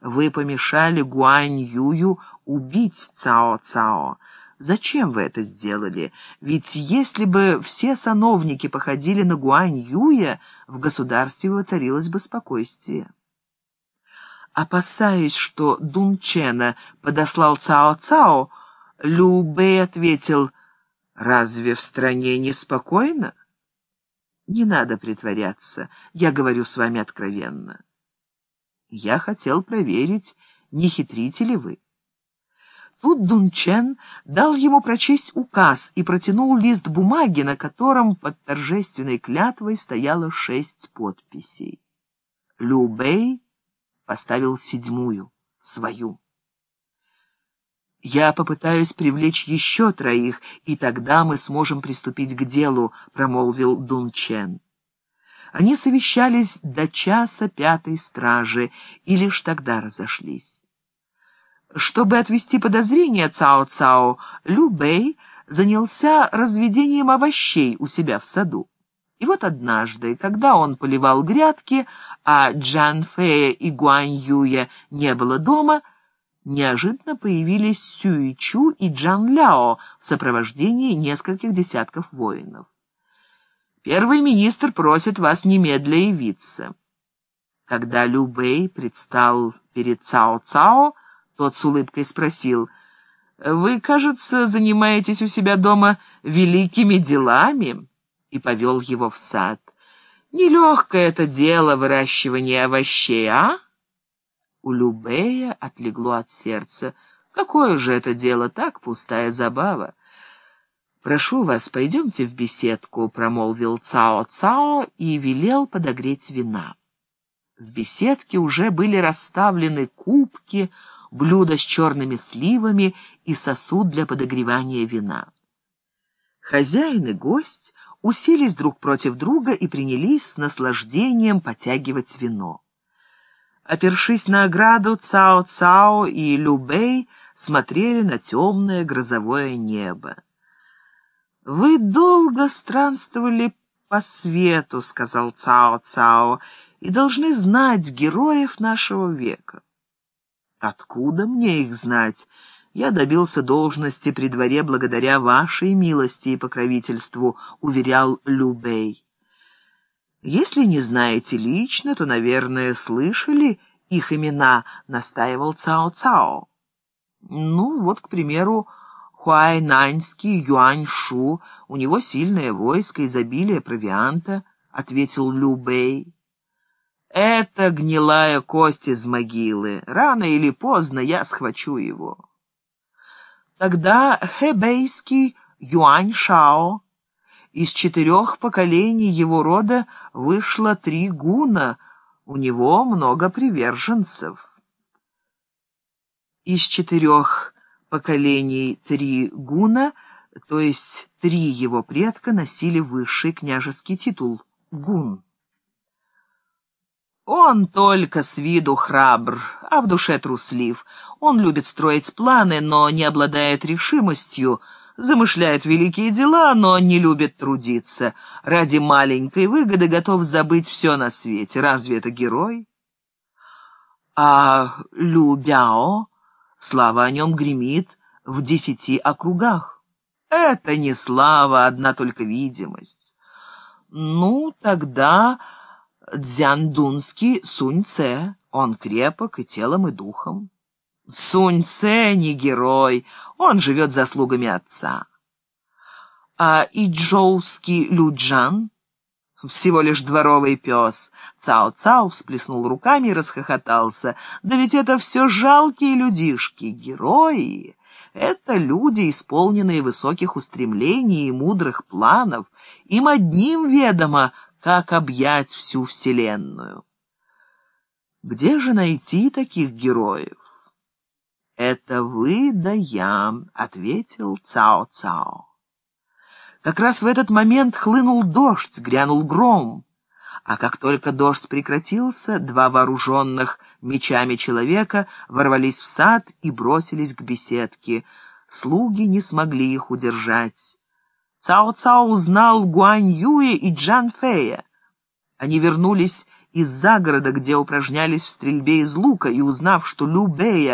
вы помешали Гуань Юю убить Цао Цао. Зачем вы это сделали? Ведь если бы все сановники походили на Гуань Юя, в государстве воцарилось бы спокойствие. Опасаясь, что Дун Чена подослал Цао Цао, Лю Бэй ответил, «Разве в стране неспокойно?» «Не надо притворяться, я говорю с вами откровенно». Я хотел проверить, не хитрите ли вы. Тут Дун Чен дал ему прочесть указ и протянул лист бумаги, на котором под торжественной клятвой стояло шесть подписей. Лю Бэй поставил седьмую, свою. «Я попытаюсь привлечь еще троих, и тогда мы сможем приступить к делу», — промолвил Дун Чен. Они совещались до часа пятой стражи и лишь тогда разошлись. Чтобы отвести подозрения Цао-Цао, Лю Бэй занялся разведением овощей у себя в саду. И вот однажды, когда он поливал грядки, а Джан Фэя и Гуань Юя не было дома, неожиданно появились Сюй Чу и Джан Ляо в сопровождении нескольких десятков воинов. «Первый министр просит вас немедля явиться». Когда Лю Бэй предстал перед Цао-Цао, тот с улыбкой спросил, «Вы, кажется, занимаетесь у себя дома великими делами?» и повел его в сад. «Нелегкое это дело выращивание овощей, а?» У Любея отлегло от сердца. «Какое же это дело, так пустая забава!» «Прошу вас, пойдемте в беседку», — промолвил Цао-Цао и велел подогреть вина. В беседке уже были расставлены кубки, блюдо с черными сливами и сосуд для подогревания вина. Хозяин и гость уселись друг против друга и принялись с наслаждением потягивать вино. Опершись на ограду, Цао-Цао и Любэй смотрели на темное грозовое небо. «Вы долго странствовали по свету», — сказал Цао-Цао, — «и должны знать героев нашего века». Откуда мне их знать? Я добился должности при дворе благодаря вашей милости и покровительству, уверял Любей. Если не знаете лично, то, наверное, слышали их имена, настаивал Цао-Цао. Ну, вот, к примеру, Хуайнаньский Юань-Шу, у него сильное войско, изобилие провианта, ответил Любей. Это гнилая кость из могилы. Рано или поздно я схвачу его. Тогда хэбейский Юань Шао. Из четырех поколений его рода вышло три гуна. У него много приверженцев. Из четырех поколений три гуна, то есть три его предка, носили высший княжеский титул — гун. Он только с виду храбр, а в душе труслив. Он любит строить планы, но не обладает решимостью, замышляет великие дела, но не любит трудиться. Ради маленькой выгоды готов забыть все на свете. Разве это герой? А Лю Бяо, слава о нем гремит в десяти округах. Это не слава, одна только видимость. Ну, тогда... Дзяндунский Сунь-Це. Он крепок и телом, и духом. Сунь-Це не герой, он живет заслугами отца. А Иджоуский Люджан всего лишь дворовый пес. Цао-Цао всплеснул руками и расхохотался. Да ведь это все жалкие людишки, герои. Это люди, исполненные высоких устремлений и мудрых планов. Им одним ведомо, как объять всю Вселенную. Где же найти таких героев? «Это вы да я», — ответил Цао-Цао. Как раз в этот момент хлынул дождь, грянул гром. А как только дождь прекратился, два вооруженных мечами человека ворвались в сад и бросились к беседке. Слуги не смогли их удержать. Цао-Цао узнал Гуань Юя и Джан Фэя. Они вернулись из загорода, где упражнялись в стрельбе из лука, и узнав, что Любея